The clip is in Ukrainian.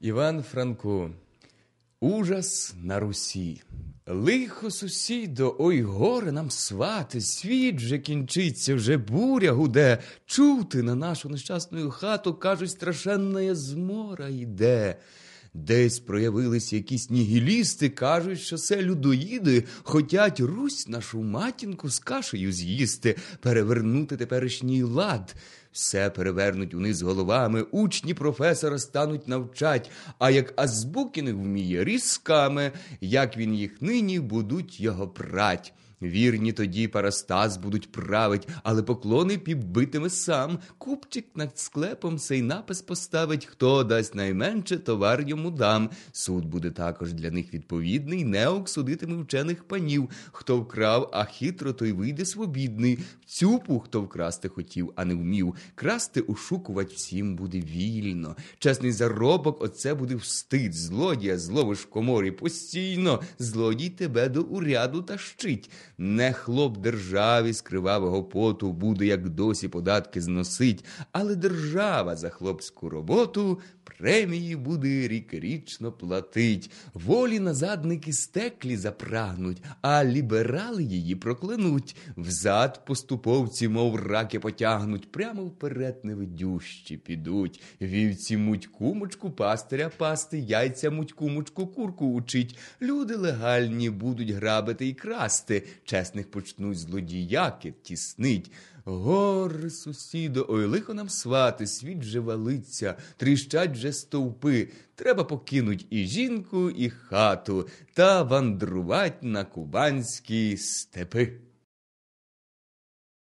Іван Франко. Ужас на Русі. Лихо, сусідо, ой горе нам свати, світ же кінчиться, вже буря гуде. Чути на нашу нещасну хату, кажуть, страшенна змора йде. Десь проявилися якісь нігілісти, кажуть, що це людоїди, хотять Русь нашу матінку з кашею з'їсти, перевернути теперішній лад. Все перевернуть униз головами, учні професора стануть навчать, а як азбуки не вміє різками, як він їх нині будуть його прать. Вірні тоді парастас будуть править, але поклони підбитиме сам. Купчик над склепом сей напис поставить, хто дасть найменше, товар йому дам. Суд буде також для них відповідний, неок судитиме вчених панів. Хто вкрав, а хитро, той вийде свобідний. В цюпу, хто вкрасти хотів, а не вмів. Красти ушукувать всім буде вільно. Чесний заробок, оце буде встид. Злодія зловиш в коморі постійно. Злодій тебе до уряду тащить. Не хлоп державі з кривавого поту буде, як досі податки зносить, але держава за хлопську роботу премії буде рік-річно платить. Волі назадники стеклі запрагнуть, а ліберали її проклянуть. Взад поступовці, мов раки потягнуть, прямо вперед невидющі підуть. Вівці муть кумочку, пастиря пасти, яйця муть кумочку, курку учить. Люди легальні будуть грабити і красти чесних почнуть злодіяки тіснить. Гори, сусідо, ой, лихо нам свати, світ же валиться, тріщать вже стовпи. Треба покинуть і жінку, і хату та вандрувать на кубанські степи.